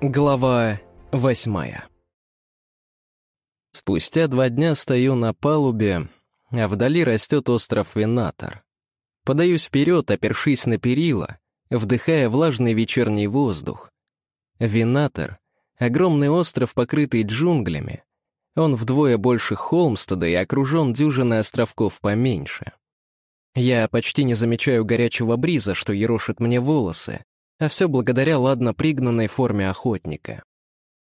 Глава восьмая Спустя два дня стою на палубе, а вдали растет остров Винатор. Подаюсь вперед, опершись на перила, вдыхая влажный вечерний воздух. Винатор — огромный остров, покрытый джунглями. Он вдвое больше Холмстеда и окружен дюжиной островков поменьше. Я почти не замечаю горячего бриза, что ерошит мне волосы, а все благодаря ладно пригнанной форме охотника.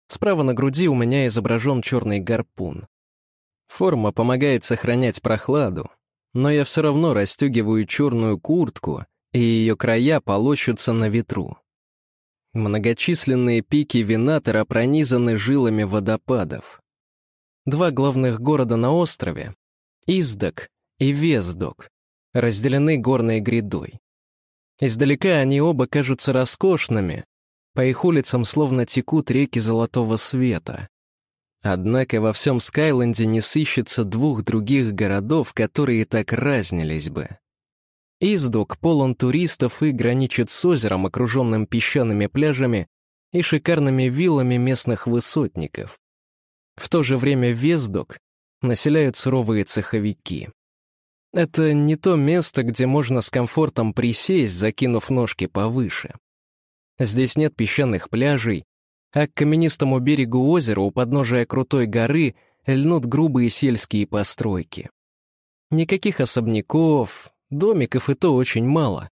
Справа на груди у меня изображен черный гарпун. Форма помогает сохранять прохладу, но я все равно расстегиваю черную куртку, и ее края полощутся на ветру. Многочисленные пики Винатора пронизаны жилами водопадов. Два главных города на острове — Издок и Вездок — разделены горной грядой. Издалека они оба кажутся роскошными, по их улицам словно текут реки золотого света. Однако во всем Скайленде не сыщется двух других городов, которые так разнились бы. Издук полон туристов и граничит с озером, окруженным песчаными пляжами и шикарными виллами местных высотников. В то же время Вездок населяют суровые цеховики. Это не то место, где можно с комфортом присесть, закинув ножки повыше. Здесь нет песчаных пляжей, а к каменистому берегу озера у подножия крутой горы льнут грубые сельские постройки. Никаких особняков, домиков и то очень мало.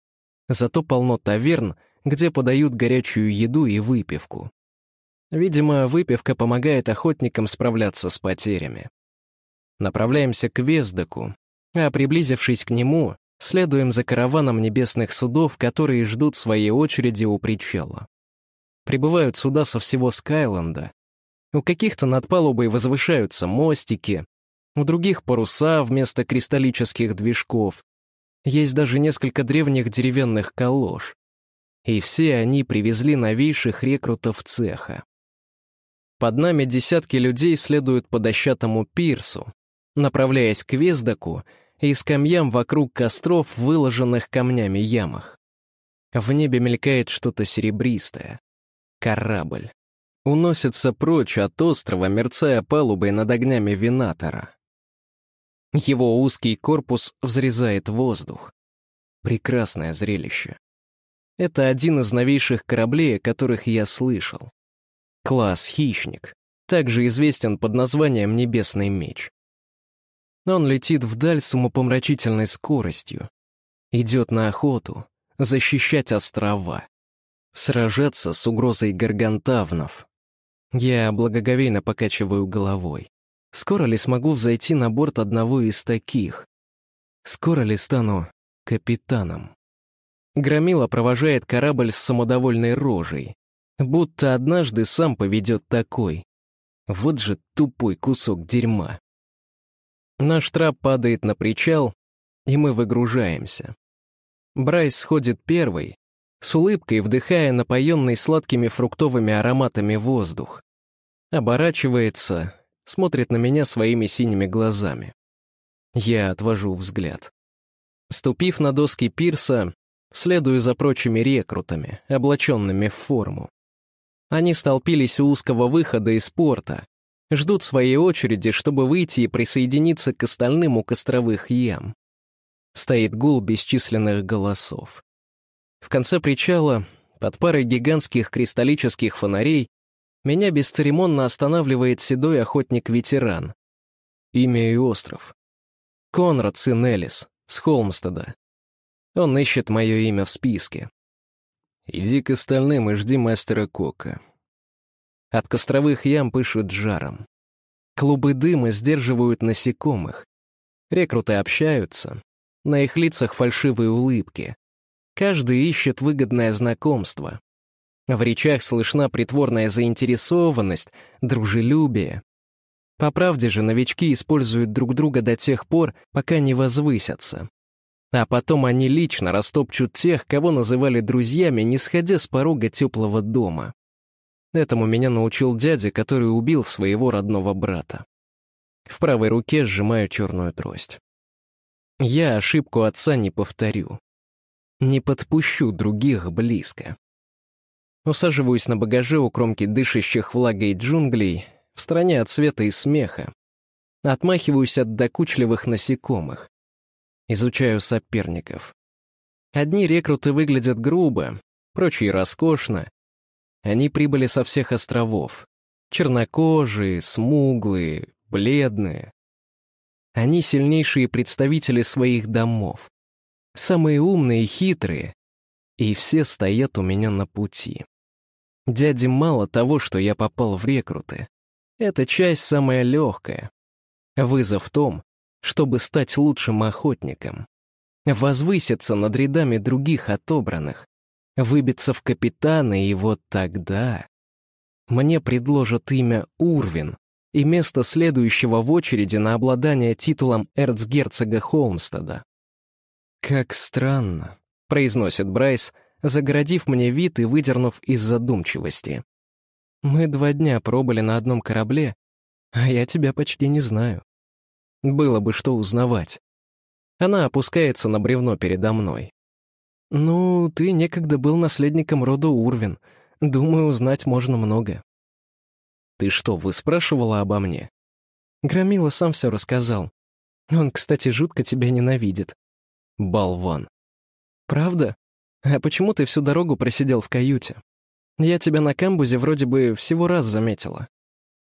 Зато полно таверн, где подают горячую еду и выпивку. Видимо, выпивка помогает охотникам справляться с потерями. Направляемся к Вездоку, а приблизившись к нему, следуем за караваном небесных судов, которые ждут своей очереди у причала. Прибывают суда со всего Скайленда. У каких-то над палубой возвышаются мостики, у других паруса вместо кристаллических движков. Есть даже несколько древних деревянных колош. И все они привезли новейших рекрутов цеха. Под нами десятки людей следуют по дощатому пирсу, направляясь к Вездоку и скамьям вокруг костров, выложенных камнями ямах. В небе мелькает что-то серебристое. Корабль. Уносится прочь от острова, мерцая палубой над огнями Винатора. Его узкий корпус взрезает воздух. Прекрасное зрелище. Это один из новейших кораблей, о которых я слышал. Класс «Хищник», также известен под названием «Небесный меч». Он летит вдаль с умопомрачительной скоростью. Идет на охоту, защищать острова, сражаться с угрозой гаргантавнов. Я благоговейно покачиваю головой. Скоро ли смогу взойти на борт одного из таких? Скоро ли стану капитаном? Громила провожает корабль с самодовольной рожей, будто однажды сам поведет такой. Вот же тупой кусок дерьма. Наш трап падает на причал, и мы выгружаемся. Брайс сходит первый, с улыбкой вдыхая напоенный сладкими фруктовыми ароматами воздух. Оборачивается, смотрит на меня своими синими глазами. Я отвожу взгляд. Ступив на доски пирса, следую за прочими рекрутами, облаченными в форму. Они столпились у узкого выхода из порта, ждут своей очереди, чтобы выйти и присоединиться к остальным у костровых ям. Стоит гул бесчисленных голосов. В конце причала, под парой гигантских кристаллических фонарей, меня бесцеремонно останавливает седой охотник-ветеран. Имя и остров. Конрад, сын с Холмстеда. Он ищет мое имя в списке. Иди к остальным и жди мастера Кока. От костровых ям пышут жаром. Клубы дыма сдерживают насекомых. Рекруты общаются. На их лицах фальшивые улыбки. Каждый ищет выгодное знакомство. В речах слышна притворная заинтересованность, дружелюбие. По правде же новички используют друг друга до тех пор, пока не возвысятся. А потом они лично растопчут тех, кого называли друзьями, не сходя с порога теплого дома. Этому меня научил дядя, который убил своего родного брата. В правой руке сжимаю черную трость. Я ошибку отца не повторю. Не подпущу других близко. Усаживаюсь на багаже у кромки дышащих влагой джунглей, в стороне от света и смеха. Отмахиваюсь от докучливых насекомых. Изучаю соперников. Одни рекруты выглядят грубо, прочие роскошно. Они прибыли со всех островов. Чернокожие, смуглые, бледные. Они сильнейшие представители своих домов. Самые умные и хитрые. И все стоят у меня на пути. Дяде мало того, что я попал в рекруты. Эта часть самая легкая. Вызов в том, чтобы стать лучшим охотником. Возвыситься над рядами других отобранных. Выбиться в капитаны, и вот тогда... Мне предложат имя Урвин и место следующего в очереди на обладание титулом эрцгерцога Холмстеда. «Как странно», — произносит Брайс, загородив мне вид и выдернув из задумчивости. «Мы два дня пробыли на одном корабле, а я тебя почти не знаю. Было бы что узнавать». Она опускается на бревно передо мной. «Ну, ты некогда был наследником рода Урвин. Думаю, узнать можно много». «Ты что, выспрашивала обо мне?» Громила сам все рассказал. Он, кстати, жутко тебя ненавидит. Болван. Правда? А почему ты всю дорогу просидел в каюте? Я тебя на камбузе вроде бы всего раз заметила.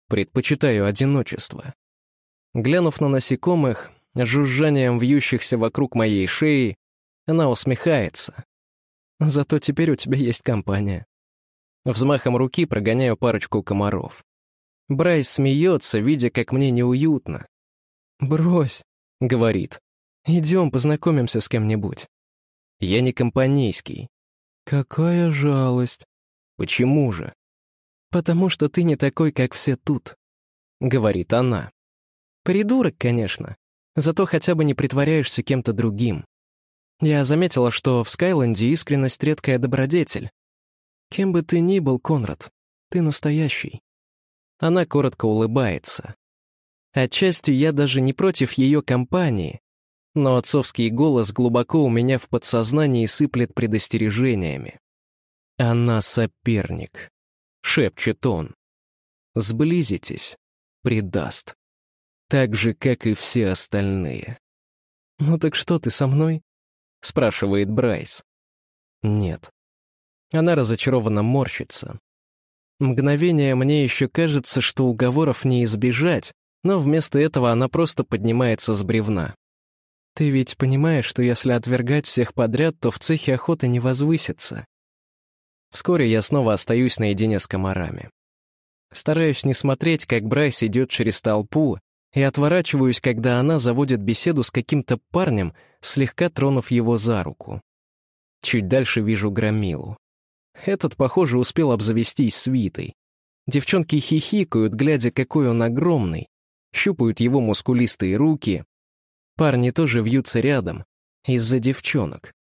Предпочитаю одиночество. Глянув на насекомых, жужжанием вьющихся вокруг моей шеи, она усмехается. Зато теперь у тебя есть компания. Взмахом руки прогоняю парочку комаров. Брайс смеется, видя, как мне неуютно. «Брось», — говорит, — «идем познакомимся с кем-нибудь». Я не компанейский. «Какая жалость». «Почему же?» «Потому что ты не такой, как все тут», — говорит она. «Придурок, конечно, зато хотя бы не притворяешься кем-то другим. Я заметила, что в Скайленде искренность — редкая добродетель. Кем бы ты ни был, Конрад, ты настоящий. Она коротко улыбается. Отчасти я даже не против ее компании, но отцовский голос глубоко у меня в подсознании сыплет предостережениями. «Она соперник», — шепчет он. «Сблизитесь, предаст. Так же, как и все остальные». «Ну так что ты со мной?» — спрашивает Брайс. «Нет». Она разочарованно морщится. Мгновение мне еще кажется, что уговоров не избежать, но вместо этого она просто поднимается с бревна. Ты ведь понимаешь, что если отвергать всех подряд, то в цехе охоты не возвысится. Вскоре я снова остаюсь наедине с комарами. Стараюсь не смотреть, как Брайс идет через толпу, и отворачиваюсь, когда она заводит беседу с каким-то парнем, слегка тронув его за руку. Чуть дальше вижу Громилу. Этот, похоже, успел обзавестись свитой. Девчонки хихикают, глядя, какой он огромный, щупают его мускулистые руки. Парни тоже вьются рядом, из-за девчонок.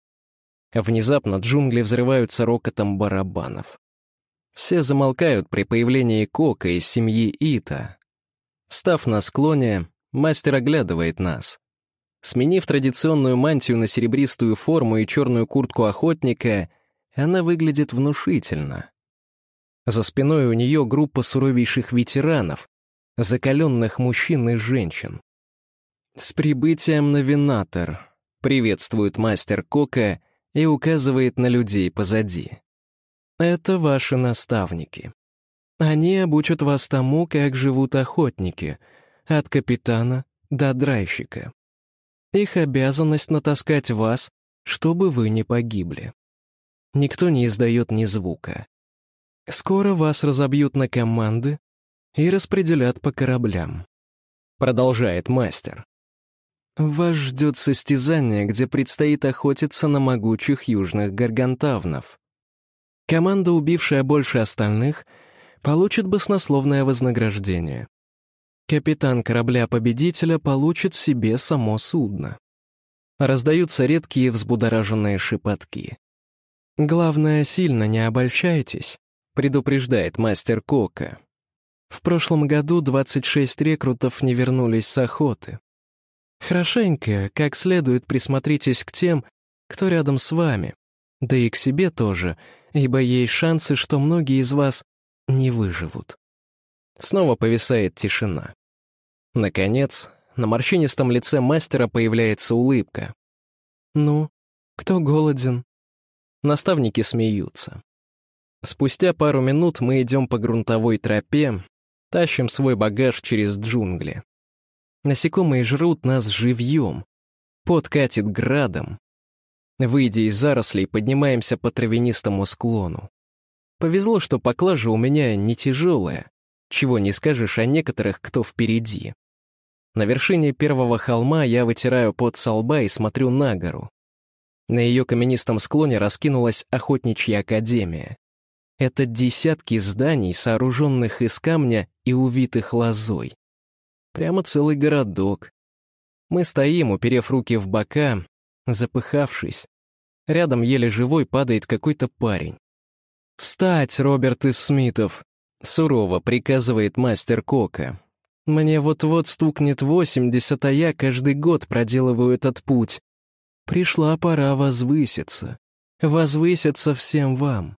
Внезапно джунгли взрываются рокотом барабанов. Все замолкают при появлении Кока из семьи Ита. Встав на склоне, мастер оглядывает нас. Сменив традиционную мантию на серебристую форму и черную куртку охотника, она выглядит внушительно. За спиной у нее группа суровейших ветеранов, закаленных мужчин и женщин. «С прибытием на Винатор», — приветствует мастер Кока и указывает на людей позади. «Это ваши наставники. Они обучат вас тому, как живут охотники, от капитана до драйщика. Их обязанность натаскать вас, чтобы вы не погибли. Никто не издает ни звука. Скоро вас разобьют на команды и распределят по кораблям. Продолжает мастер. Вас ждет состязание, где предстоит охотиться на могучих южных гаргантавнов. Команда, убившая больше остальных, получит баснословное вознаграждение. Капитан корабля-победителя получит себе само судно. Раздаются редкие взбудораженные шепотки. «Главное, сильно не обольщайтесь», — предупреждает мастер Кока. В прошлом году 26 рекрутов не вернулись с охоты. Хорошенько, как следует присмотритесь к тем, кто рядом с вами, да и к себе тоже, ибо есть шансы, что многие из вас не выживут. Снова повисает тишина. Наконец, на морщинистом лице мастера появляется улыбка. «Ну, кто голоден?» Наставники смеются. Спустя пару минут мы идем по грунтовой тропе, тащим свой багаж через джунгли. Насекомые жрут нас живьем. Пот катит градом. Выйдя из зарослей, поднимаемся по травянистому склону. Повезло, что поклажа у меня не тяжелая, чего не скажешь о некоторых, кто впереди. На вершине первого холма я вытираю пот со лба и смотрю на гору. На ее каменистом склоне раскинулась охотничья академия. Это десятки зданий, сооруженных из камня и увитых лозой. Прямо целый городок. Мы стоим, уперев руки в бока, запыхавшись. Рядом еле живой падает какой-то парень. «Встать, Роберт из Смитов!» — сурово приказывает мастер Кока. «Мне вот-вот стукнет восемьдесят, а я каждый год проделываю этот путь. Пришла пора возвыситься. Возвыситься всем вам.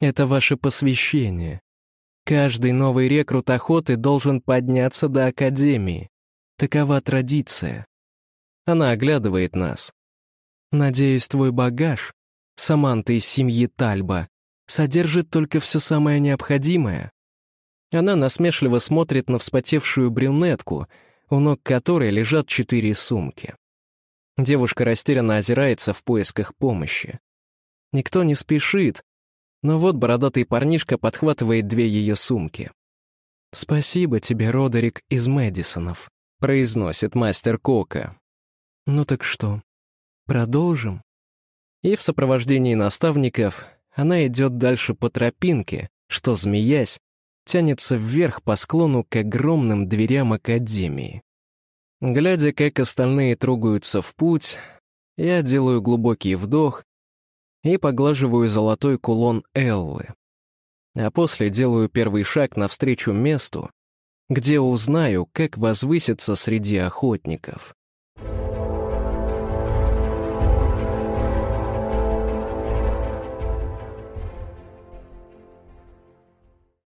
Это ваше посвящение. Каждый новый рекрут охоты должен подняться до Академии. Такова традиция. Она оглядывает нас. Надеюсь, твой багаж, Саманта из семьи Тальба, содержит только все самое необходимое. Она насмешливо смотрит на вспотевшую брюнетку, у ног которой лежат четыре сумки. Девушка растерянно озирается в поисках помощи. Никто не спешит, но вот бородатый парнишка подхватывает две ее сумки. «Спасибо тебе, Родерик из Мэдисонов», — произносит мастер Кока. «Ну так что, продолжим?» И в сопровождении наставников она идет дальше по тропинке, что, змеясь, тянется вверх по склону к огромным дверям Академии. Глядя, как остальные трогаются в путь, я делаю глубокий вдох и поглаживаю золотой кулон Эллы. А после делаю первый шаг навстречу месту, где узнаю, как возвыситься среди охотников.